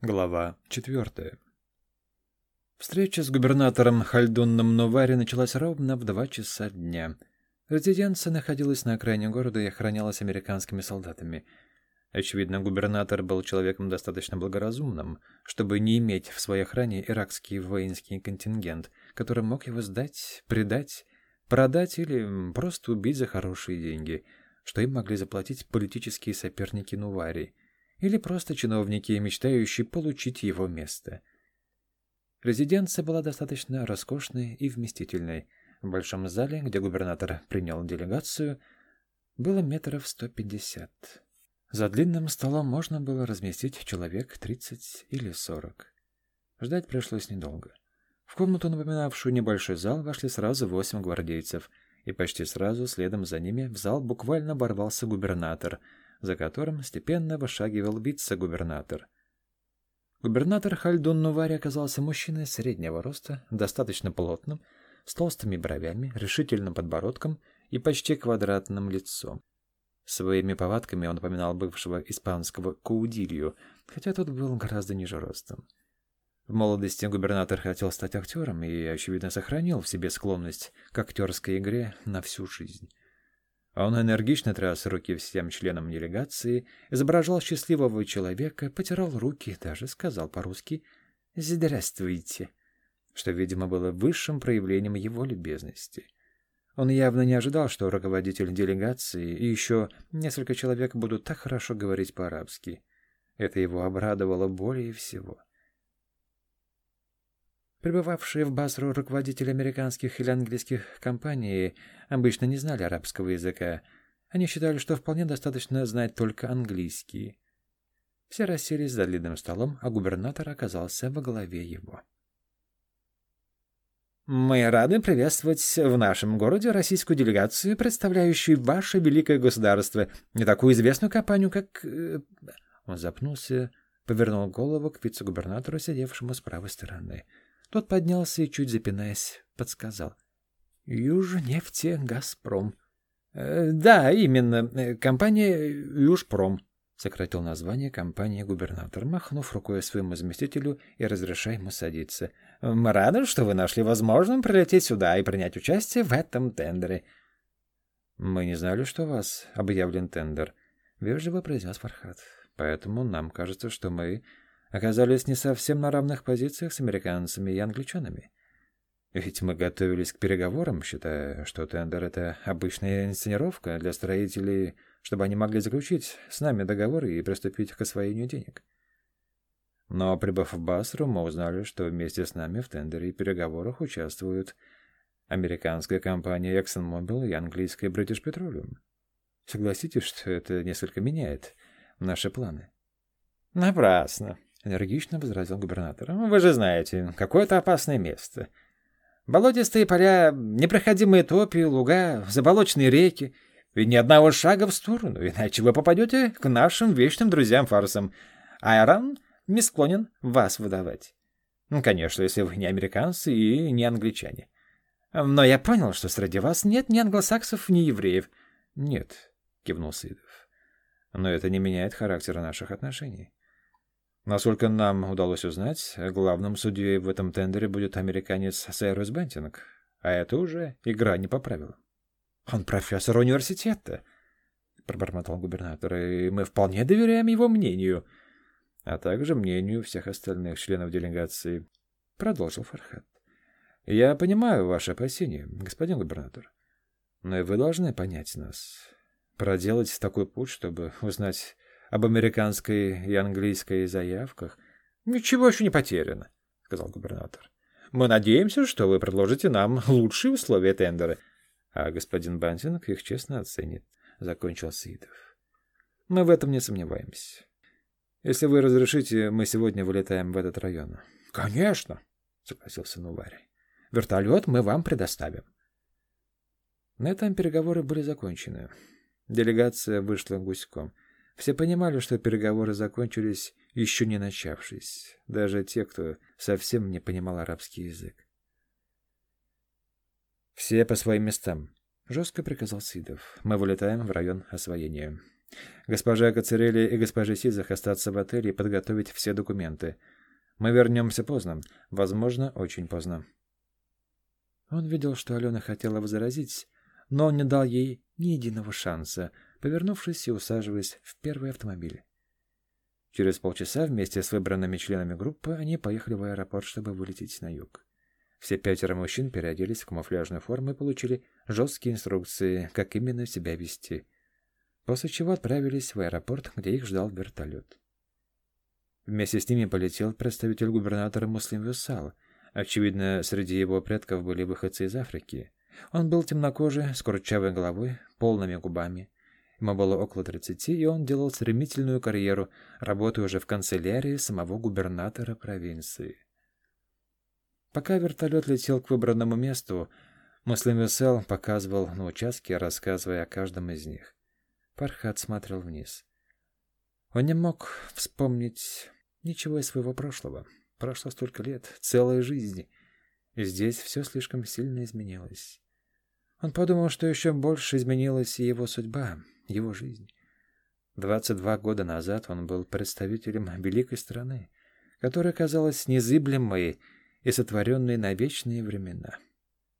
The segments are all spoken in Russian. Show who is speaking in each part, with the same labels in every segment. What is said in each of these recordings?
Speaker 1: Глава четвертая. Встреча с губернатором Хальдунном Новари началась ровно в два часа дня. Резиденция находилась на окраине города и охранялась американскими солдатами. Очевидно, губернатор был человеком достаточно благоразумным, чтобы не иметь в своей охране иракский воинский контингент, который мог его сдать, предать, продать или просто убить за хорошие деньги, что им могли заплатить политические соперники Нувари – или просто чиновники, мечтающие получить его место. Резиденция была достаточно роскошной и вместительной. В большом зале, где губернатор принял делегацию, было метров сто пятьдесят. За длинным столом можно было разместить человек тридцать или сорок. Ждать пришлось недолго. В комнату, напоминавшую небольшой зал, вошли сразу восемь гвардейцев, и почти сразу следом за ними в зал буквально ворвался губернатор — за которым степенно вышагивал вице-губернатор. Губернатор Хальдун Нувари оказался мужчиной среднего роста, достаточно плотным, с толстыми бровями, решительным подбородком и почти квадратным лицом. Своими повадками он напоминал бывшего испанского Каудилью, хотя тот был гораздо ниже ростом. В молодости губернатор хотел стать актером и, очевидно, сохранил в себе склонность к актерской игре на всю жизнь. Он энергично тряс руки всем членам делегации, изображал счастливого человека, потирал руки, даже сказал по-русски «Здравствуйте», что, видимо, было высшим проявлением его любезности. Он явно не ожидал, что руководитель делегации и еще несколько человек будут так хорошо говорить по-арабски. Это его обрадовало более всего. Прибывавшие в Басру руководители американских или английских компаний обычно не знали арабского языка. Они считали, что вполне достаточно знать только английский. Все расселись за длинным столом, а губернатор оказался во главе его. «Мы рады приветствовать в нашем городе российскую делегацию, представляющую ваше великое государство, не такую известную компанию, как...» э, Он запнулся, повернул голову к вице-губернатору, сидевшему с правой стороны. Тот поднялся и, чуть запинаясь, подсказал. «Южнефте Газпром». Э, «Да, именно. Э, компания Южпром», — сократил название компании губернатор, махнув рукой своему заместителю и разрешая ему садиться. «Мы рады, что вы нашли возможным прилететь сюда и принять участие в этом тендере». «Мы не знали, что у вас объявлен тендер», — вежливо произнес Фархат. «Поэтому нам кажется, что мы оказались не совсем на равных позициях с американцами и англичанами. Ведь мы готовились к переговорам, считая, что тендер — это обычная инсценировка для строителей, чтобы они могли заключить с нами договор и приступить к освоению денег. Но, прибыв в Басру, мы узнали, что вместе с нами в тендере и переговорах участвуют американская компания ExxonMobil и английская British Petroleum. Согласитесь, что это несколько меняет наши планы? Напрасно. — энергично возразил губернатор. «Вы же знаете, какое это опасное место. Болотистые поля, непроходимые топи, луга, заболоченные реки. И ни одного шага в сторону, иначе вы попадете к нашим вечным друзьям-фарсам. А Иран не склонен вас выдавать. Ну, конечно, если вы не американцы и не англичане. Но я понял, что среди вас нет ни англосаксов, ни евреев. — Нет, — кивнул Сидов. — Но это не меняет характера наших отношений. Насколько нам удалось узнать, главным судьей в этом тендере будет американец Сайрус Бентинг, а это уже игра не по правилам. «Он профессор университета», — пробормотал губернатор, — «и мы вполне доверяем его мнению, а также мнению всех остальных членов делегации», — продолжил Фархат. «Я понимаю ваши опасения, господин губернатор, но и вы должны понять нас. Проделать такой путь, чтобы узнать об американской и английской заявках. «Ничего еще не потеряно», — сказал губернатор. «Мы надеемся, что вы предложите нам лучшие условия тендера». А господин Бантинг их честно оценит, — закончил Сидов. Мы в этом не сомневаемся. Если вы разрешите, мы сегодня вылетаем в этот район. — Конечно, — согласился Нувари. — Вертолет мы вам предоставим. На этом переговоры были закончены. Делегация вышла гуськом. Все понимали, что переговоры закончились, еще не начавшись, даже те, кто совсем не понимал арабский язык. «Все по своим местам», — жестко приказал Сидов. «Мы вылетаем в район освоения. Госпожа Кацерели и госпожа Сизах остаться в отеле и подготовить все документы. Мы вернемся поздно. Возможно, очень поздно. Он видел, что Алена хотела возразить, но он не дал ей ни единого шанса, повернувшись и усаживаясь в первый автомобиль. Через полчаса вместе с выбранными членами группы они поехали в аэропорт, чтобы вылететь на юг. Все пятеро мужчин переоделись в камуфляжную форму и получили жесткие инструкции, как именно себя вести. После чего отправились в аэропорт, где их ждал вертолет. Вместе с ними полетел представитель губернатора Муслим Вюсал. Очевидно, среди его предков были выходцы из Африки. Он был темнокожий, с курчавой головой, полными губами. Ему было около тридцати, и он делал стремительную карьеру, работая уже в канцелярии самого губернатора провинции. Пока вертолет летел к выбранному месту, Муслим Весел показывал на участке, рассказывая о каждом из них. Пархат смотрел вниз. Он не мог вспомнить ничего из своего прошлого. Прошло столько лет, целой жизни. И здесь все слишком сильно изменилось. Он подумал, что еще больше изменилась и его судьба, его жизнь. 22 года назад он был представителем великой страны, которая казалась незыблемой и сотворенной на вечные времена.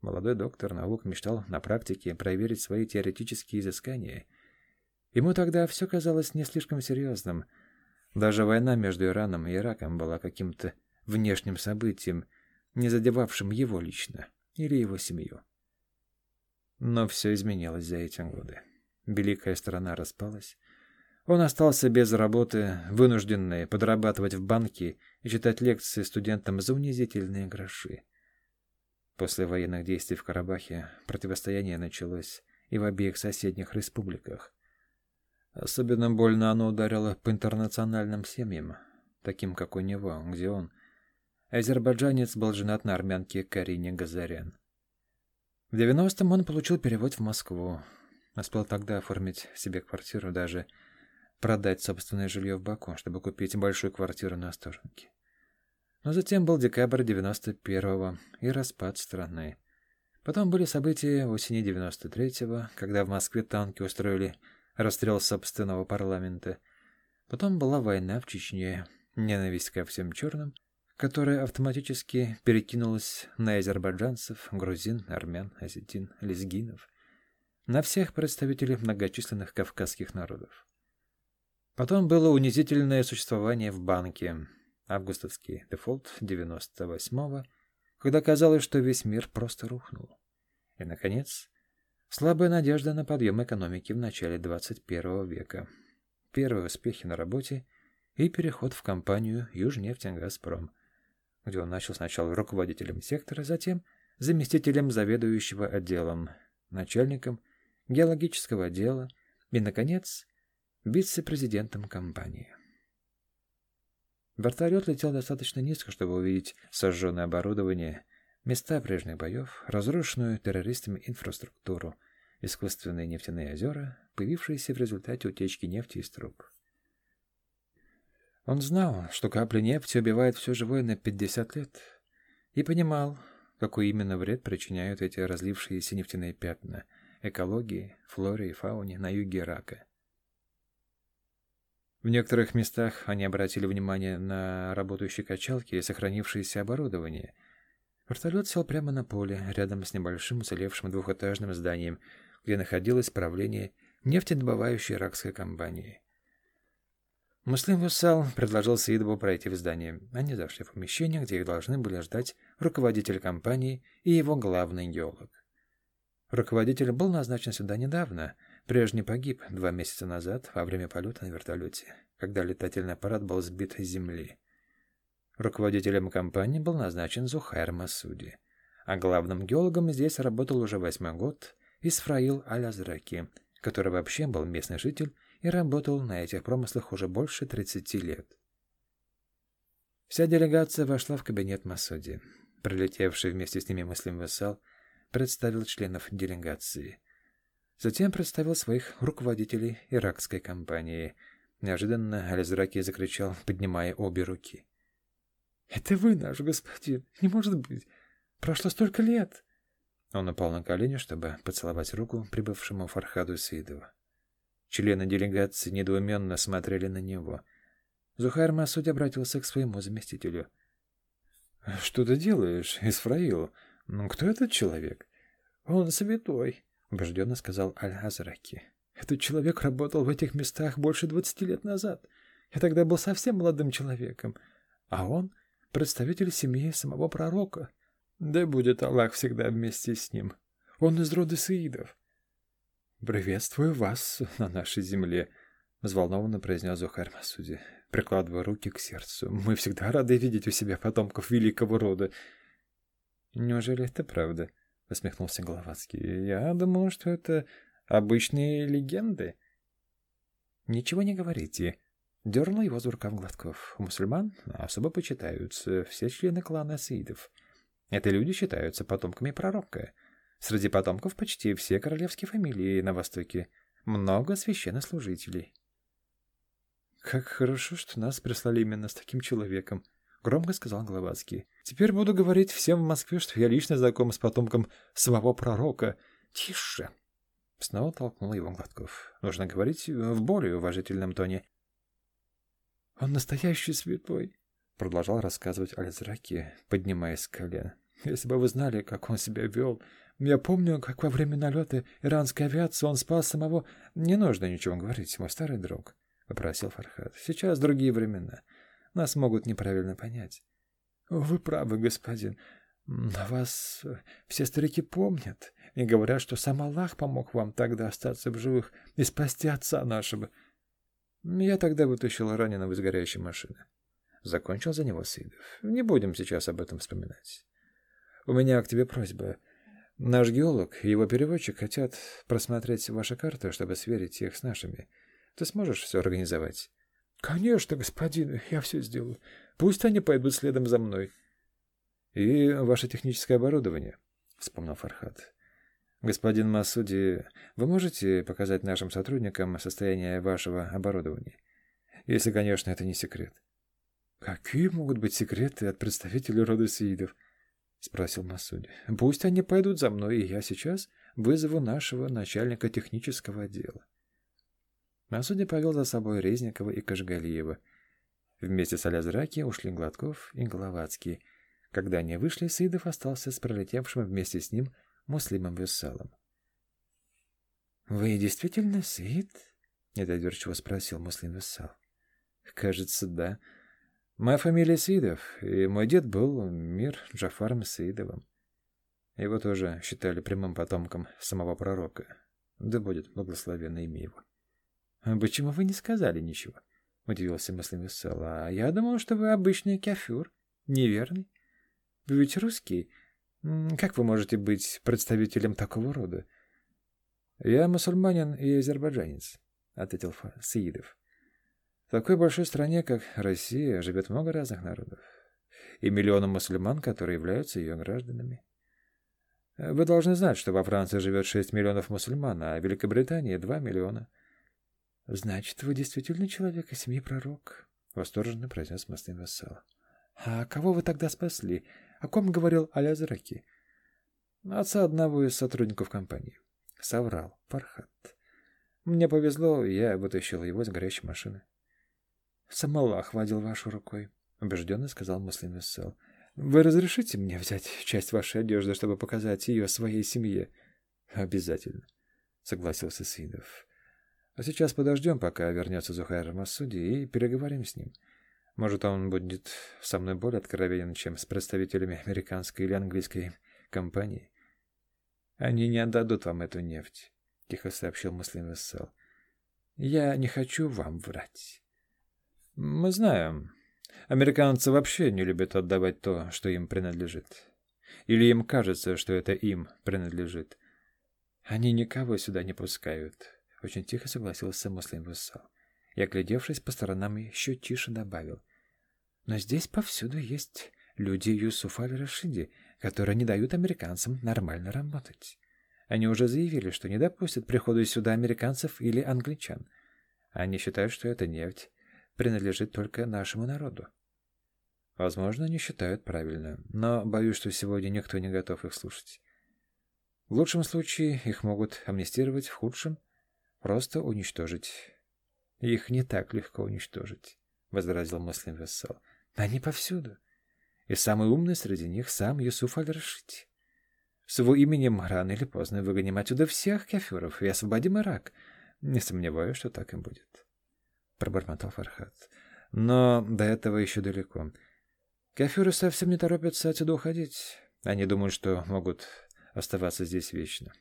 Speaker 1: Молодой доктор наук мечтал на практике проверить свои теоретические изыскания. Ему тогда все казалось не слишком серьезным. Даже война между Ираном и Ираком была каким-то внешним событием, не задевавшим его лично или его семью. Но все изменилось за эти годы. Великая страна распалась. Он остался без работы, вынужденный подрабатывать в банке и читать лекции студентам за унизительные гроши. После военных действий в Карабахе противостояние началось и в обеих соседних республиках. Особенно больно оно ударило по интернациональным семьям, таким как у него, где он, азербайджанец, был женат на армянке Карине Газарян. В 90-м он получил перевод в Москву. Успел тогда оформить себе квартиру, даже продать собственное жилье в Баку, чтобы купить большую квартиру на Остоженке. Но затем был декабрь 91-го и распад страны. Потом были события осени 93-го, когда в Москве танки устроили расстрел собственного парламента. Потом была война в Чечне, ненависть ко всем черным — которая автоматически перекинулась на азербайджанцев, грузин, армян, осетин, лезгинов, на всех представителей многочисленных кавказских народов. Потом было унизительное существование в банке, августовский дефолт 98-го, когда казалось, что весь мир просто рухнул. И, наконец, слабая надежда на подъем экономики в начале 21 века, первые успехи на работе и переход в компанию «Южнефть-Газпром», где он начал сначала руководителем сектора, затем заместителем заведующего отделом, начальником геологического отдела и, наконец, вице-президентом компании. Вертолет летел достаточно низко, чтобы увидеть сожженное оборудование, места прежних боев, разрушенную террористами инфраструктуру, искусственные нефтяные озера, появившиеся в результате утечки нефти из труб. Он знал, что капли нефти убивают все живое на 50 лет, и понимал, какой именно вред причиняют эти разлившиеся нефтяные пятна экологии, флоре и фауне на юге Ирака. В некоторых местах они обратили внимание на работающие качалки и сохранившееся оборудование. Вертолет сел прямо на поле, рядом с небольшим уцелевшим двухэтажным зданием, где находилось правление нефтедобывающей иракской компании. Муслим Вусал предложил Саидову пройти в здание. Они зашли в помещение, где их должны были ждать руководитель компании и его главный геолог. Руководитель был назначен сюда недавно. Прежний погиб два месяца назад во время полета на вертолете, когда летательный аппарат был сбит с земли. Руководителем компании был назначен Зухайр Масуди, а главным геологом здесь работал уже восьмой год Исфраил Аль-Азраки, который вообще был местный житель и работал на этих промыслах уже больше 30 лет. Вся делегация вошла в кабинет Масуди. Прилетевший вместе с ними Муслим Вассал представил членов делегации. Затем представил своих руководителей иракской компании. Неожиданно Ализраки закричал, поднимая обе руки. «Это вы, наш господин! Не может быть! Прошло столько лет!» Он упал на колени, чтобы поцеловать руку прибывшему Фархаду Саидову. Члены делегации недоуменно смотрели на него. Зухар Масуд обратился к своему заместителю. «Что ты делаешь, Исфраил? Ну, кто этот человек?» «Он святой», — убежденно сказал Аль-Азраки. «Этот человек работал в этих местах больше двадцати лет назад. Я тогда был совсем молодым человеком. А он — представитель семьи самого пророка. Да будет Аллах всегда вместе с ним. Он из рода саидов. «Приветствую вас на нашей земле», — взволнованно произнес Зухар Масуди, прикладывая руки к сердцу. «Мы всегда рады видеть у себя потомков великого рода». «Неужели это правда?» — усмехнулся Головацкий. «Я думал, что это обычные легенды». «Ничего не говорите», Дернул его за рукав Гладков. Мусульман особо почитаются все члены клана Саидов. Это люди считаются потомками пророка. Среди потомков почти все королевские фамилии на Востоке. Много священнослужителей. «Как хорошо, что нас прислали именно с таким человеком», — громко сказал Гловацкий. «Теперь буду говорить всем в Москве, что я лично знаком с потомком самого пророка. Тише!» Снова толкнул его Гладков. «Нужно говорить в более уважительном тоне. «Он настоящий святой», — продолжал рассказывать Аль-Зраки, поднимаясь с колен. «Если бы вы знали, как он себя вел. Я помню, как во время налета иранской авиации он спас самого...» «Не нужно ничего говорить, мой старый друг», — попросил Фархад. «Сейчас другие времена. Нас могут неправильно понять». «Вы правы, господин. На вас все старики помнят и говорят, что сам Аллах помог вам тогда остаться в живых и спасти отца нашего». Я тогда вытащил раненого из горящей машины. Закончил за него Сидов. Не будем сейчас об этом вспоминать. У меня к тебе просьба. Наш геолог и его переводчик хотят просмотреть ваши карты, чтобы сверить их с нашими. Ты сможешь все организовать? Конечно, господин, я все сделаю. Пусть они пойдут следом за мной. И ваше техническое оборудование, вспомнил Фархад. Господин Масуди, вы можете показать нашим сотрудникам состояние вашего оборудования? Если, конечно, это не секрет. Какие могут быть секреты от представителей рода сиидов? спросил Масуди. Пусть они пойдут за мной, и я сейчас вызову нашего начальника технического отдела. Масуди повел за собой Резникова и Кашгалиева. Вместе с Алязраки ушли Гладков и Головацкий. Когда они вышли, Сидов остался с пролетевшим вместе с ним Муслимом Вессалом. «Вы действительно Саид?» — недоверчиво спросил Муслим Вессал. «Кажется, да. Моя фамилия Саидов, и мой дед был Мир Джафаром Саидовым. Его тоже считали прямым потомком самого пророка. Да будет благословенно имя его». «А «Почему вы не сказали ничего?» — удивился Муслим Вессал. «А я думал, что вы обычный кафюр, неверный. Вы ведь русский». Как вы можете быть представителем такого рода? Я мусульманин и азербайджанец, ответил Саидов. В такой большой стране, как Россия, живет много разных народов. И миллионы мусульман, которые являются ее гражданами. Вы должны знать, что во Франции живет 6 миллионов мусульман, а в Великобритании 2 миллиона. Значит, вы действительно человек из семьи пророк, восторженно произнес Маслин Вассал. А кого вы тогда спасли? О ком говорил Алязраки? Отца одного из сотрудников компании. Соврал. Пархат. Мне повезло, я вытащил его из горящей машины. Сам Аллах водил вашу рукой, убежденно сказал Муслим Вессел. Вы разрешите мне взять часть вашей одежды, чтобы показать ее своей семье? Обязательно, согласился Сидов. А сейчас подождем, пока вернется Зухайр Масуди, и переговорим с ним. Может, он будет со мной более откровенен, чем с представителями американской или английской компании. Они не отдадут вам эту нефть, тихо сообщил Муслим Вессел. Я не хочу вам врать. Мы знаем. Американцы вообще не любят отдавать то, что им принадлежит. Или им кажется, что это им принадлежит. Они никого сюда не пускают. Очень тихо согласился Муслим Вессел. И, оглядевшись по сторонам, еще тише добавил. Но здесь повсюду есть люди Юсуфа Аль-Рашиди, которые не дают американцам нормально работать. Они уже заявили, что не допустят прихода сюда американцев или англичан. Они считают, что эта нефть принадлежит только нашему народу. Возможно, они считают правильно, но боюсь, что сегодня никто не готов их слушать. В лучшем случае их могут амнистировать, в худшем Просто уничтожить. Их не так легко уничтожить, — возразил Муслим Вессал. Они повсюду. И самый умный среди них сам Юсуф Аль-Рашид. С его именем рано или поздно выгоним отсюда всех кафиров и освободим Ирак. Не сомневаюсь, что так и будет. Пробормотал Фархат. Но до этого еще далеко. Кафиры совсем не торопятся отсюда уходить. Они думают, что могут оставаться здесь вечно.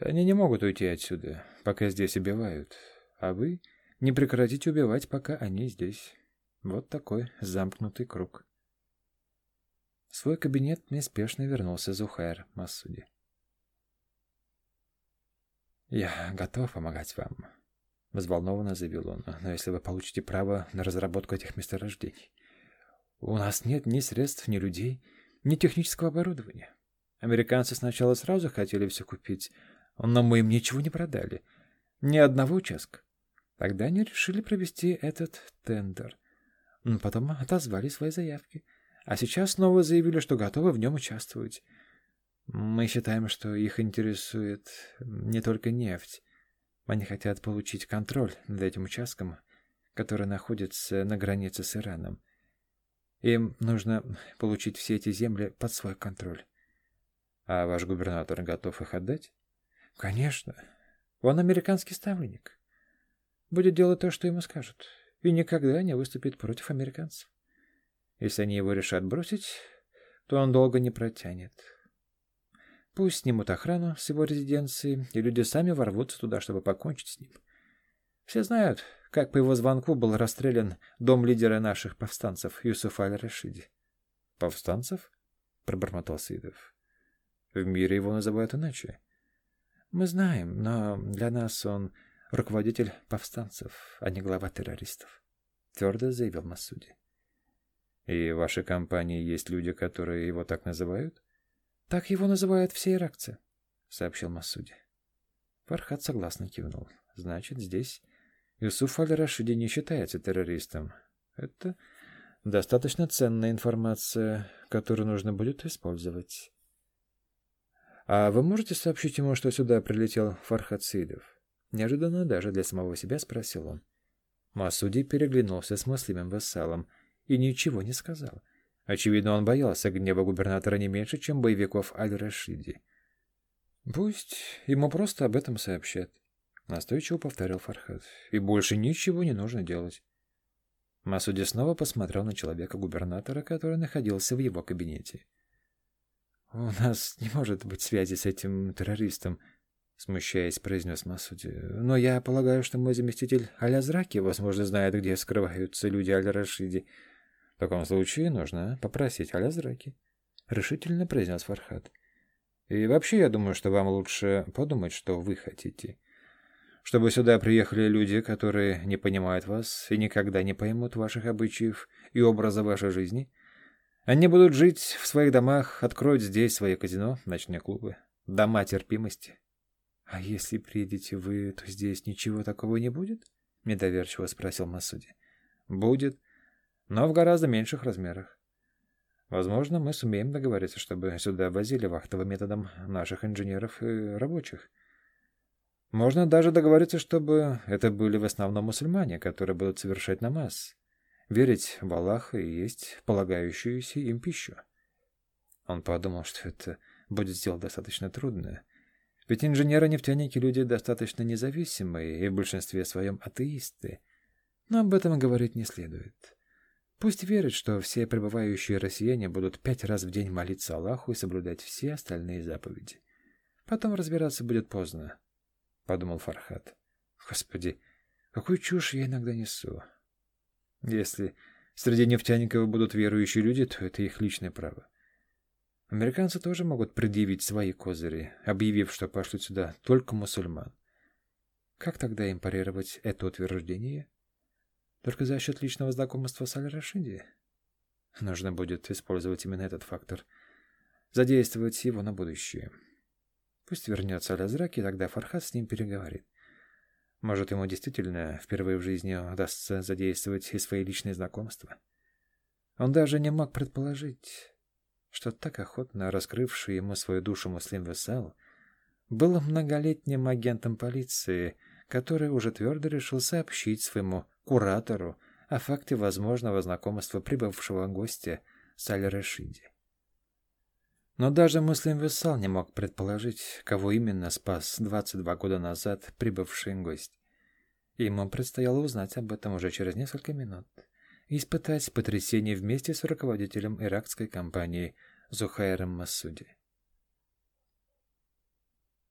Speaker 1: Они не могут уйти отсюда, пока здесь убивают. А вы не прекратите убивать, пока они здесь. Вот такой замкнутый круг. В свой кабинет неспешно вернулся Зухайр Масуди. «Я готов помогать вам», — взволнованно заявил он, «но если вы получите право на разработку этих месторождений. У нас нет ни средств, ни людей, ни технического оборудования. Американцы сначала сразу хотели все купить, но мы им ничего не продали. Ни одного участка. Тогда они решили провести этот тендер. Потом отозвали свои заявки. А сейчас снова заявили, что готовы в нем участвовать. Мы считаем, что их интересует не только нефть. Они хотят получить контроль над этим участком, который находится на границе с Ираном. Им нужно получить все эти земли под свой контроль. А ваш губернатор готов их отдать? Конечно. Он американский ставленник. Будет делать то, что ему скажут, и никогда не выступит против американцев. Если они его решат бросить, то он долго не протянет. Пусть снимут охрану с его резиденции, и люди сами ворвутся туда, чтобы покончить с ним. Все знают, как по его звонку был расстрелян дом лидера наших повстанцев Юсуфа Аль-Рашиди. «Повстанцев?» — пробормотал Сидов. «В мире его называют иначе. Мы знаем, но для нас он руководитель повстанцев, а не глава террористов», — твердо заявил Масуди. «И в вашей компании есть люди, которые его так называют?» «Так его называют все иракцы», — сообщил Масуди. Фархат согласно кивнул. «Значит, здесь Юсуф Аль-Рашиди не считается террористом. Это достаточно ценная информация, которую нужно будет использовать. А вы можете сообщить ему, что сюда прилетел Фархат Сидов? Неожиданно даже для самого себя спросил он. Масуди переглянулся с Муслимом Вассалом и ничего не сказал. Очевидно, он боялся гнева губернатора не меньше, чем боевиков Аль-Рашиди. Пусть ему просто об этом сообщат. Настойчиво повторил Фархад. И больше ничего не нужно делать. Масуди снова посмотрел на человека-губернатора, который находился в его кабинете. «У нас не может быть связи с этим террористом», — смущаясь, произнес Масуди. «Но я полагаю, что мой заместитель Алязраки, возможно, знает, где скрываются люди Аль-Рашиди. В таком случае нужно попросить Алязраки», — решительно произнес Фархад. «И вообще, я думаю, что вам лучше подумать, что вы хотите» чтобы сюда приехали люди, которые не понимают вас и никогда не поймут ваших обычаев и образа вашей жизни. Они будут жить в своих домах, откроют здесь свои казино, ночные клубы, дома терпимости. — А если приедете вы, то здесь ничего такого не будет? — недоверчиво спросил Масуди. — Будет, но в гораздо меньших размерах. Возможно, мы сумеем договориться, чтобы сюда возили вахтовым методом наших инженеров и рабочих. Можно даже договориться, чтобы это были в основном мусульмане, которые будут совершать намаз, верить в Аллаха и есть полагающуюся им пищу. Он подумал, что это будет сделать достаточно трудно. Ведь инженеры-нефтяники — люди достаточно независимые и в большинстве своем атеисты. Но об этом говорить не следует. Пусть верят, что все пребывающие россияне будут пять раз в день молиться Аллаху и соблюдать все остальные заповеди. Потом разбираться будет поздно подумал Фархат. Господи, какую чушь я иногда несу. Если среди нефтяников будут верующие люди, то это их личное право. Американцы тоже могут предъявить свои козыри, объявив, что пошлют сюда только мусульман. Как тогда им парировать это утверждение? Только за счет личного знакомства с Аль-Рашиди? Нужно будет использовать именно этот фактор, задействовать его на будущее. Пусть вернется Алязрак, и тогда Фархат с ним переговорит. Может, ему действительно впервые в жизни удастся задействовать и свои личные знакомства. Он даже не мог предположить, что так охотно раскрывший ему свою душу Муслим Весал был многолетним агентом полиции, который уже твердо решил сообщить своему куратору о факте возможного знакомства прибывшего гостя с Аль-Рашиди. Но даже Муслим Вессал не мог предположить, кого именно спас 22 года назад прибывший гость. Ему предстояло узнать об этом уже через несколько минут и испытать потрясение вместе с руководителем иракской компании Зухайром Масуди.